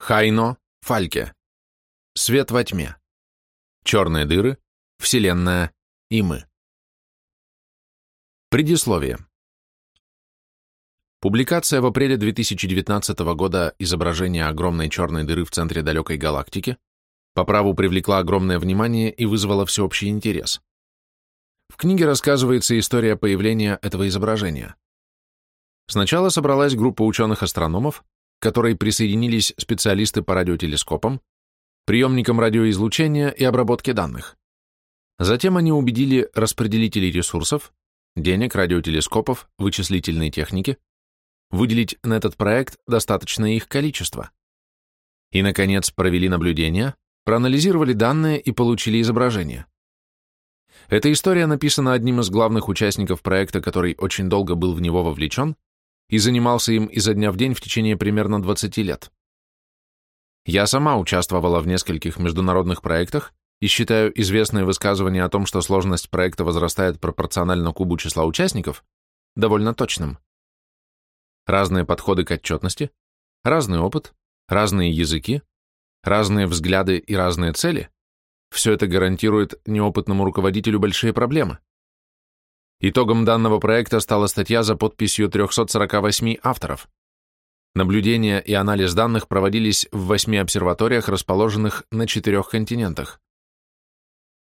Хайно, Фальке. Свет во тьме. Черные дыры, Вселенная и мы. Предисловие. Публикация в апреле 2019 года изображения огромной черной дыры в центре далекой галактики по праву привлекла огромное внимание и вызвала всеобщий интерес. В книге рассказывается история появления этого изображения. Сначала собралась группа ученых-астрономов, к которой присоединились специалисты по радиотелескопам, приемникам радиоизлучения и обработке данных. Затем они убедили распределителей ресурсов, денег, радиотелескопов, вычислительной техники, выделить на этот проект достаточное их количество. И, наконец, провели наблюдения, проанализировали данные и получили изображение. Эта история написана одним из главных участников проекта, который очень долго был в него вовлечен и занимался им изо дня в день в течение примерно 20 лет. Я сама участвовала в нескольких международных проектах и считаю известное высказывание о том, что сложность проекта возрастает пропорционально кубу числа участников, довольно точным. Разные подходы к отчетности, разный опыт, разные языки, разные взгляды и разные цели – все это гарантирует неопытному руководителю большие проблемы. Итогом данного проекта стала статья за подписью 348 авторов. Наблюдения и анализ данных проводились в восьми обсерваториях, расположенных на четырех континентах.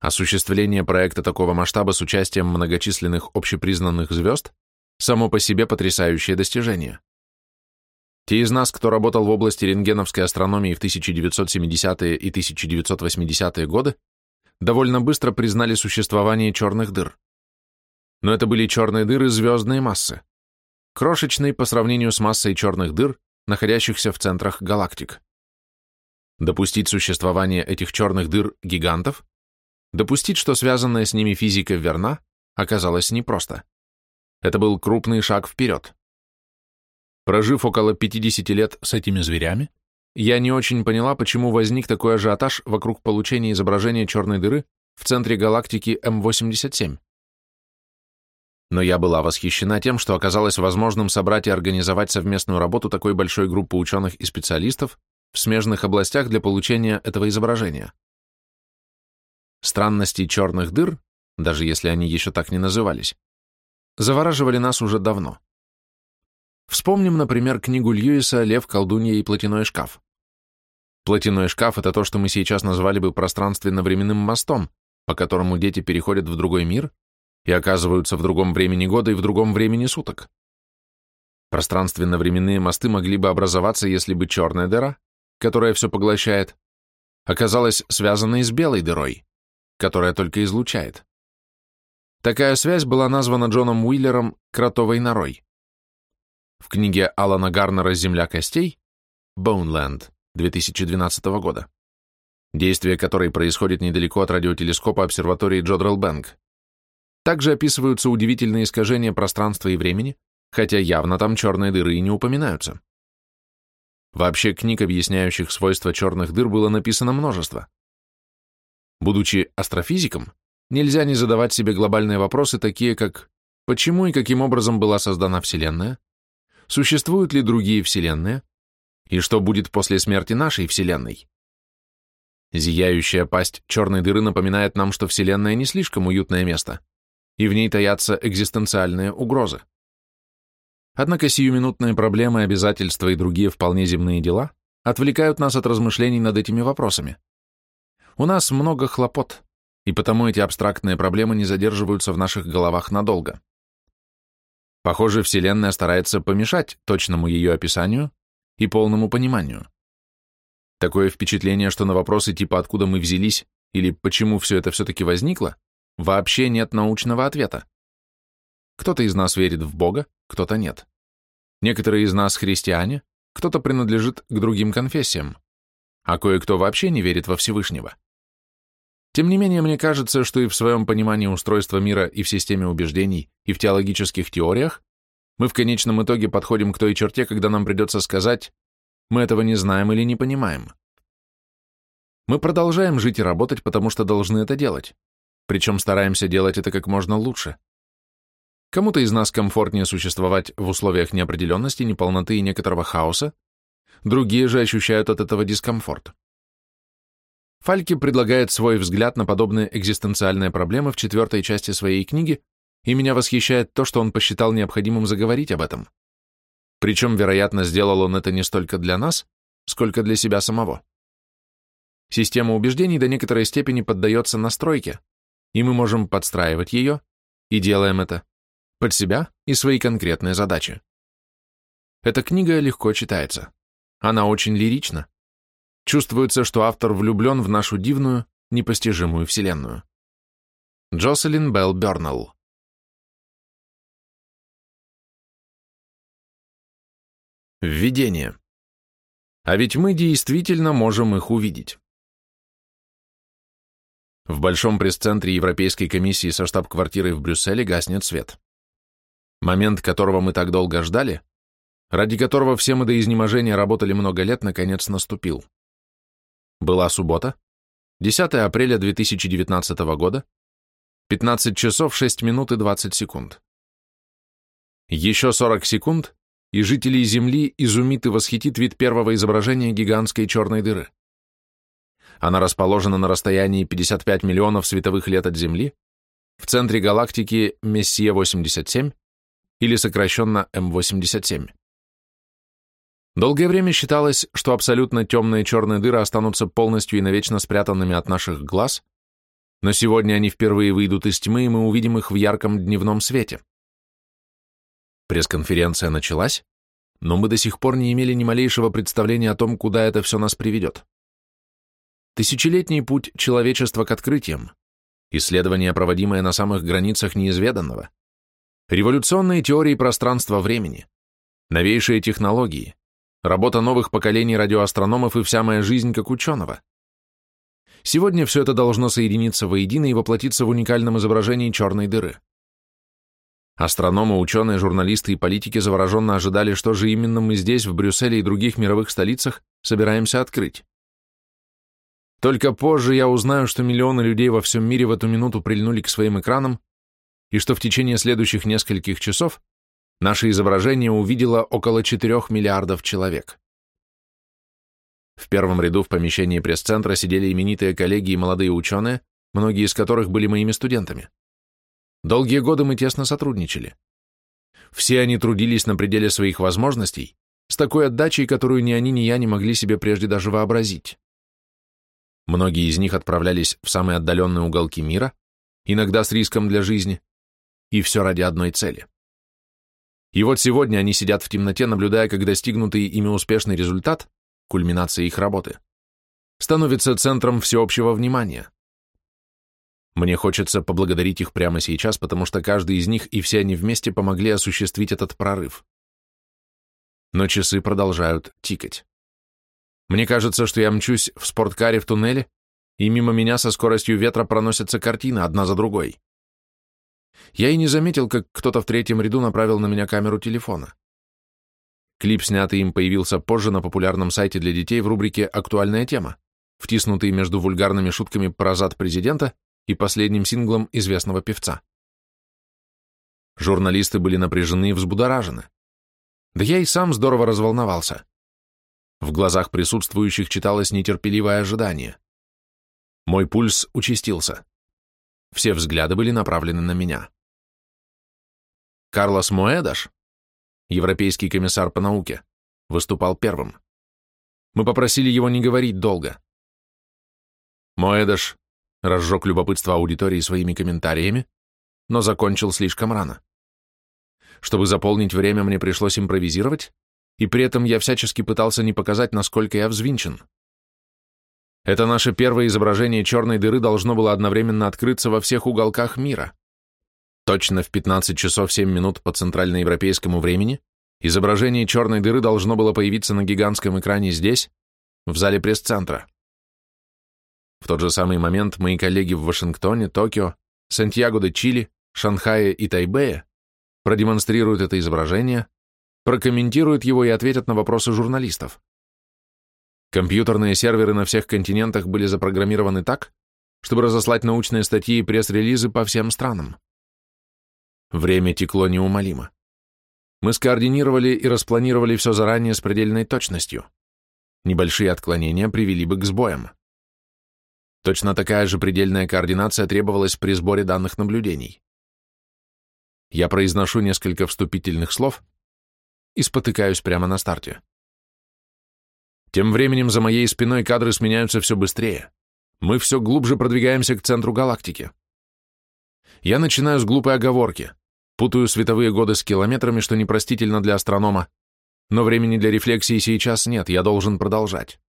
Осуществление проекта такого масштаба с участием многочисленных общепризнанных звезд – само по себе потрясающее достижение. Те из нас, кто работал в области рентгеновской астрономии в 1970-е и 1980-е годы, довольно быстро признали существование черных дыр. Но это были черные дыры звездной массы, крошечные по сравнению с массой черных дыр, находящихся в центрах галактик. Допустить существование этих черных дыр гигантов, допустить, что связанная с ними физика верна, оказалось непросто. Это был крупный шаг вперед. Прожив около 50 лет с этими зверями, я не очень поняла, почему возник такой ажиотаж вокруг получения изображения черной дыры в центре галактики М87. Но я была восхищена тем, что оказалось возможным собрать и организовать совместную работу такой большой группы ученых и специалистов в смежных областях для получения этого изображения. Странности черных дыр, даже если они еще так не назывались, завораживали нас уже давно. Вспомним, например, книгу Льюиса «Лев, колдунья и платяной шкаф». Платяной шкаф — это то, что мы сейчас назвали бы пространственно-временным мостом, по которому дети переходят в другой мир и оказываются в другом времени года и в другом времени суток. Пространственно-временные мосты могли бы образоваться, если бы черная дыра, которая все поглощает, оказалась связанной с белой дырой, которая только излучает. Такая связь была названа Джоном Уиллером «кротовой норой». В книге Алана Гарнера «Земля костей» Boneland 2012 года, действие которой происходит недалеко от радиотелескопа обсерватории Джодрелл Бэнк. Также описываются удивительные искажения пространства и времени, хотя явно там черные дыры и не упоминаются. Вообще книг, объясняющих свойства черных дыр, было написано множество. Будучи астрофизиком, нельзя не задавать себе глобальные вопросы, такие как почему и каким образом была создана Вселенная, существуют ли другие вселенные, и что будет после смерти нашей Вселенной. Зияющая пасть черной дыры напоминает нам, что Вселенная не слишком уютное место, и в ней таятся экзистенциальные угрозы. Однако сиюминутные проблемы, обязательства и другие вполне земные дела отвлекают нас от размышлений над этими вопросами. У нас много хлопот, и потому эти абстрактные проблемы не задерживаются в наших головах надолго. Похоже, Вселенная старается помешать точному ее описанию и полному пониманию. Такое впечатление, что на вопросы типа «откуда мы взялись» или «почему все это все-таки возникло» вообще нет научного ответа. Кто-то из нас верит в Бога, кто-то нет. Некоторые из нас христиане, кто-то принадлежит к другим конфессиям, а кое-кто вообще не верит во Всевышнего. Тем не менее, мне кажется, что и в своем понимании устройства мира и в системе убеждений, и в теологических теориях мы в конечном итоге подходим к той черте, когда нам придется сказать «мы этого не знаем или не понимаем». Мы продолжаем жить и работать, потому что должны это делать, причем стараемся делать это как можно лучше. Кому-то из нас комфортнее существовать в условиях неопределенности, неполноты и некоторого хаоса, другие же ощущают от этого дискомфорт. Фальки предлагает свой взгляд на подобные экзистенциальные проблемы в четвертой части своей книги, и меня восхищает то, что он посчитал необходимым заговорить об этом. Причем, вероятно, сделал он это не столько для нас, сколько для себя самого. Система убеждений до некоторой степени поддается настройке, и мы можем подстраивать ее, и делаем это, под себя и свои конкретные задачи. Эта книга легко читается. Она очень лирична. Чувствуется, что автор влюблен в нашу дивную, непостижимую вселенную. Джоселин Белл Бернелл Введение. А ведь мы действительно можем их увидеть. В Большом пресс-центре Европейской комиссии со штаб-квартирой в Брюсселе гаснет свет. Момент, которого мы так долго ждали, ради которого все мы до изнеможения работали много лет, наконец наступил. Была суббота, 10 апреля 2019 года, 15 часов 6 минут и 20 секунд. Еще 40 секунд, и жителей Земли изумит и восхитит вид первого изображения гигантской черной дыры. Она расположена на расстоянии 55 миллионов световых лет от Земли, в центре галактики Мессия-87 или сокращенно М87. Долгое время считалось, что абсолютно темные черные дыры останутся полностью и навечно спрятанными от наших глаз, но сегодня они впервые выйдут из тьмы, и мы увидим их в ярком дневном свете. Пресс-конференция началась, но мы до сих пор не имели ни малейшего представления о том, куда это все нас приведет. Тысячелетний путь человечества к открытиям, исследование, проводимое на самых границах неизведанного, революционные теории пространства-времени, новейшие технологии, работа новых поколений радиоастрономов и вся моя жизнь как ученого. Сегодня все это должно соединиться воедино и воплотиться в уникальном изображении черной дыры. Астрономы, ученые, журналисты и политики завороженно ожидали, что же именно мы здесь, в Брюсселе и других мировых столицах, собираемся открыть. Только позже я узнаю, что миллионы людей во всем мире в эту минуту прильнули к своим экранам, и что в течение следующих нескольких часов Наше изображение увидело около 4 миллиардов человек. В первом ряду в помещении пресс-центра сидели именитые коллеги и молодые ученые, многие из которых были моими студентами. Долгие годы мы тесно сотрудничали. Все они трудились на пределе своих возможностей, с такой отдачей, которую ни они, ни я не могли себе прежде даже вообразить. Многие из них отправлялись в самые отдаленные уголки мира, иногда с риском для жизни, и все ради одной цели — и вот сегодня они сидят в темноте, наблюдая, как достигнутый ими успешный результат, кульминация их работы, становится центром всеобщего внимания. Мне хочется поблагодарить их прямо сейчас, потому что каждый из них и все они вместе помогли осуществить этот прорыв. Но часы продолжают тикать. Мне кажется, что я мчусь в спорткаре в туннеле, и мимо меня со скоростью ветра проносятся картины одна за другой. Я и не заметил, как кто-то в третьем ряду направил на меня камеру телефона. Клип, снятый им, появился позже на популярном сайте для детей в рубрике «Актуальная тема», втиснутый между вульгарными шутками про зад президента и последним синглом известного певца. Журналисты были напряжены и взбудоражены. Да я и сам здорово разволновался. В глазах присутствующих читалось нетерпеливое ожидание. Мой пульс участился. Все взгляды были направлены на меня. Карлос Моэдаш, европейский комиссар по науке, выступал первым. Мы попросили его не говорить долго. Моэдаш разжег любопытство аудитории своими комментариями, но закончил слишком рано. Чтобы заполнить время, мне пришлось импровизировать, и при этом я всячески пытался не показать, насколько я взвинчен. Это наше первое изображение черной дыры должно было одновременно открыться во всех уголках мира. Точно в 15 часов 7 минут по центральноевропейскому времени изображение черной дыры должно было появиться на гигантском экране здесь, в зале пресс-центра. В тот же самый момент мои коллеги в Вашингтоне, Токио, Сантьяго-де-Чили, Шанхае и Тайбэе продемонстрируют это изображение, прокомментируют его и ответят на вопросы журналистов. Компьютерные серверы на всех континентах были запрограммированы так, чтобы разослать научные статьи и пресс-релизы по всем странам. Время текло неумолимо. Мы скоординировали и распланировали все заранее с предельной точностью. Небольшие отклонения привели бы к сбоям. Точно такая же предельная координация требовалась при сборе данных наблюдений. Я произношу несколько вступительных слов и спотыкаюсь прямо на старте. Тем временем за моей спиной кадры сменяются все быстрее. Мы все глубже продвигаемся к центру галактики. Я начинаю с глупой оговорки. Путаю световые годы с километрами, что непростительно для астронома, но времени для рефлексии сейчас нет, я должен продолжать.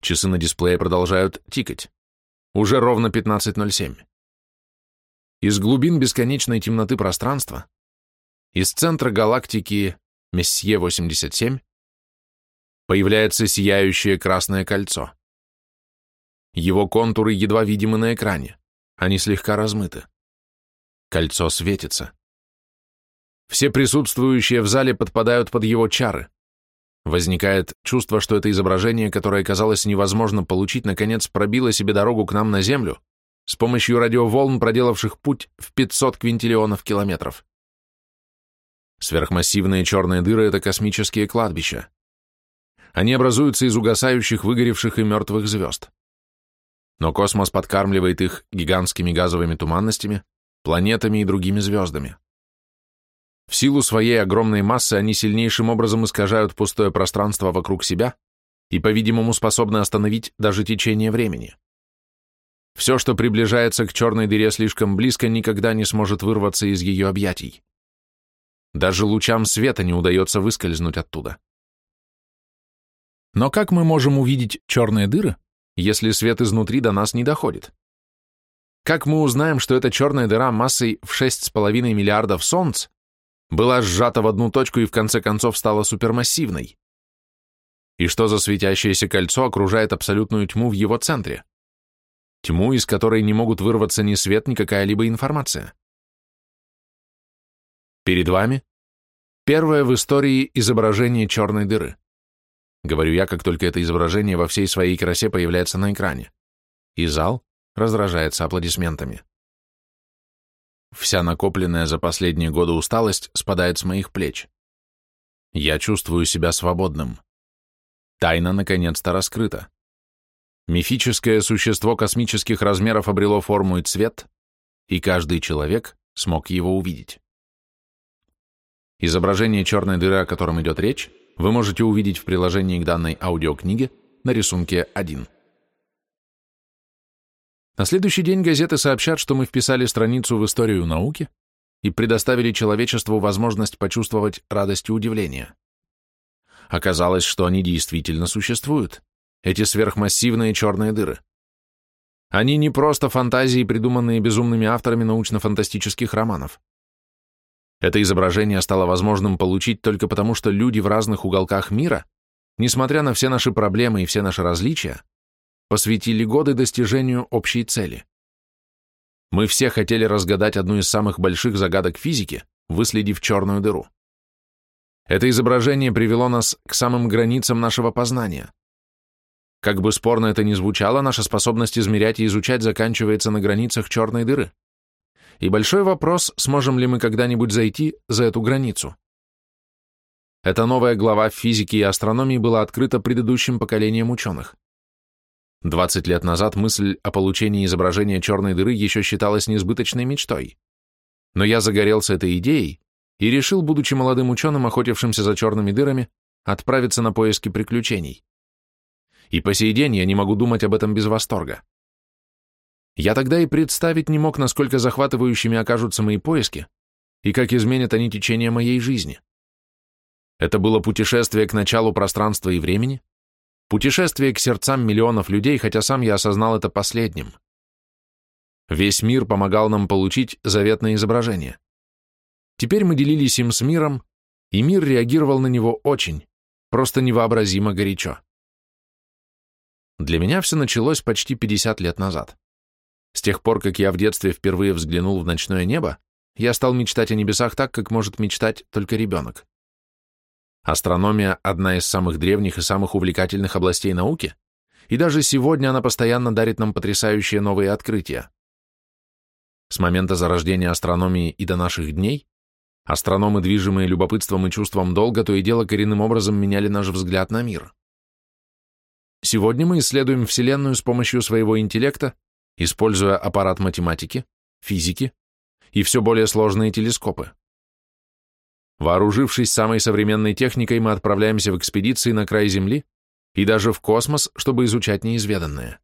Часы на дисплее продолжают тикать. Уже ровно 15.07. Из глубин бесконечной темноты пространства, из центра галактики Мессье-87, появляется сияющее красное кольцо. Его контуры едва видимы на экране, они слегка размыты. Кольцо светится. Все присутствующие в зале подпадают под его чары. Возникает чувство, что это изображение, которое казалось невозможно получить, наконец пробило себе дорогу к нам на Землю с помощью радиоволн, проделавших путь в 500 квинтиллионов километров. Сверхмассивные черные дыры — это космические кладбища. Они образуются из угасающих, выгоревших и мертвых звезд. Но космос подкармливает их гигантскими газовыми туманностями, планетами и другими звездами. В силу своей огромной массы они сильнейшим образом искажают пустое пространство вокруг себя и, по-видимому, способны остановить даже течение времени. Все, что приближается к черной дыре слишком близко, никогда не сможет вырваться из ее объятий. Даже лучам света не удается выскользнуть оттуда. Но как мы можем увидеть черные дыры, если свет изнутри до нас не доходит? Как мы узнаем, что эта черная дыра массой в 6,5 миллиардов солнц была сжата в одну точку и в конце концов стала супермассивной? И что за светящееся кольцо окружает абсолютную тьму в его центре? Тьму, из которой не могут вырваться ни свет, ни какая-либо информация. Перед вами первое в истории изображение черной дыры. Говорю я, как только это изображение во всей своей красе появляется на экране. И зал разражается аплодисментами. Вся накопленная за последние годы усталость спадает с моих плеч. Я чувствую себя свободным. Тайна наконец-то раскрыта. Мифическое существо космических размеров обрело форму и цвет, и каждый человек смог его увидеть. Изображение черной дыры, о котором идет речь, вы можете увидеть в приложении к данной аудиокниге на рисунке 1. На следующий день газеты сообщат, что мы вписали страницу в историю науки и предоставили человечеству возможность почувствовать радость и удивление. Оказалось, что они действительно существуют, эти сверхмассивные черные дыры. Они не просто фантазии, придуманные безумными авторами научно-фантастических романов. Это изображение стало возможным получить только потому, что люди в разных уголках мира, несмотря на все наши проблемы и все наши различия, посвятили годы достижению общей цели. Мы все хотели разгадать одну из самых больших загадок физики, выследив черную дыру. Это изображение привело нас к самым границам нашего познания. Как бы спорно это ни звучало, наша способность измерять и изучать заканчивается на границах черной дыры. И большой вопрос, сможем ли мы когда-нибудь зайти за эту границу. Эта новая глава в физике и астрономии была открыта предыдущим поколением ученых. 20 лет назад мысль о получении изображения черной дыры еще считалась несбыточной мечтой. Но я загорелся этой идеей и решил, будучи молодым ученым, охотившимся за черными дырами, отправиться на поиски приключений. И по сей день я не могу думать об этом без восторга. Я тогда и представить не мог, насколько захватывающими окажутся мои поиски и как изменят они течение моей жизни. Это было путешествие к началу пространства и времени, Путешествие к сердцам миллионов людей, хотя сам я осознал это последним. Весь мир помогал нам получить заветное изображение. Теперь мы делились им с миром, и мир реагировал на него очень, просто невообразимо горячо. Для меня все началось почти 50 лет назад. С тех пор, как я в детстве впервые взглянул в ночное небо, я стал мечтать о небесах так, как может мечтать только ребенок. Астрономия – одна из самых древних и самых увлекательных областей науки, и даже сегодня она постоянно дарит нам потрясающие новые открытия. С момента зарождения астрономии и до наших дней астрономы, движимые любопытством и чувством долга, то и дело коренным образом меняли наш взгляд на мир. Сегодня мы исследуем Вселенную с помощью своего интеллекта, используя аппарат математики, физики и все более сложные телескопы. Вооружившись самой современной техникой, мы отправляемся в экспедиции на край Земли и даже в космос, чтобы изучать неизведанное.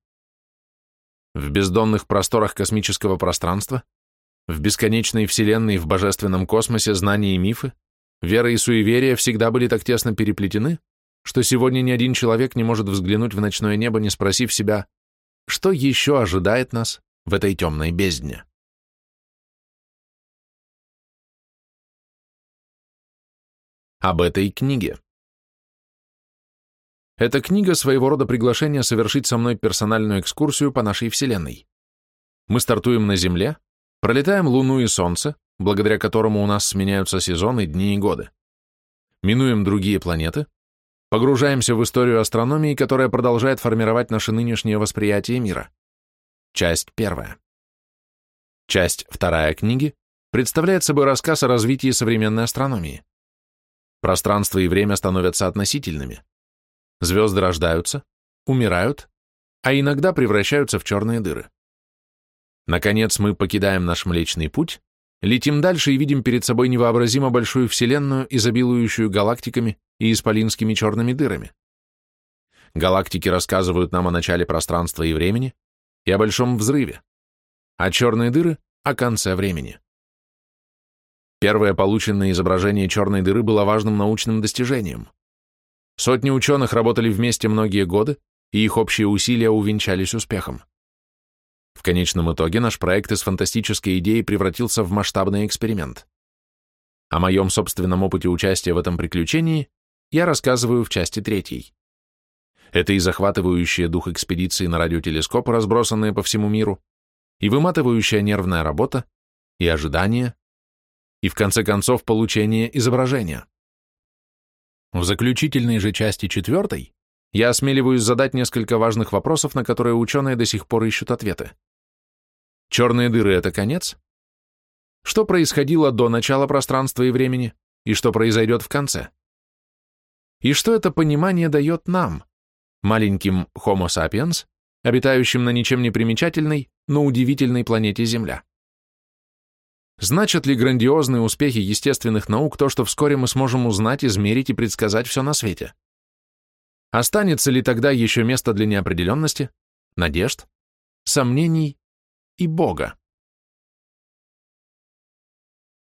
В бездонных просторах космического пространства, в бесконечной Вселенной в божественном космосе знания и мифы, вера и суеверия всегда были так тесно переплетены, что сегодня ни один человек не может взглянуть в ночное небо, не спросив себя, что еще ожидает нас в этой темной бездне. Об этой книге. Эта книга своего рода приглашение совершить со мной персональную экскурсию по нашей Вселенной. Мы стартуем на Земле, пролетаем Луну и Солнце, благодаря которому у нас сменяются сезоны, дни и годы. Минуем другие планеты, погружаемся в историю астрономии, которая продолжает формировать наше нынешнее восприятие мира. Часть первая. Часть вторая книги представляет собой рассказ о развитии современной астрономии. Пространство и время становятся относительными. Звезды рождаются, умирают, а иногда превращаются в черные дыры. Наконец мы покидаем наш Млечный Путь, летим дальше и видим перед собой невообразимо большую Вселенную, изобилующую галактиками и исполинскими черными дырами. Галактики рассказывают нам о начале пространства и времени и о большом взрыве, а черные дыры — о конце времени. Первое полученное изображение черной дыры было важным научным достижением. Сотни ученых работали вместе многие годы, и их общие усилия увенчались успехом. В конечном итоге наш проект из фантастической идеи превратился в масштабный эксперимент. О моем собственном опыте участия в этом приключении я рассказываю в части третьей. Это и захватывающие дух экспедиции на радиотелескоп, разбросанные по всему миру, и выматывающая нервная работа, и ожидание, и, в конце концов, получение изображения. В заключительной же части четвертой я осмеливаюсь задать несколько важных вопросов, на которые ученые до сих пор ищут ответы. Черные дыры — это конец? Что происходило до начала пространства и времени, и что произойдет в конце? И что это понимание дает нам, маленьким Homo sapiens, обитающим на ничем не примечательной, но удивительной планете Земля? Значат ли грандиозные успехи естественных наук то, что вскоре мы сможем узнать, измерить и предсказать все на свете? Останется ли тогда еще место для неопределенности, надежд, сомнений и Бога?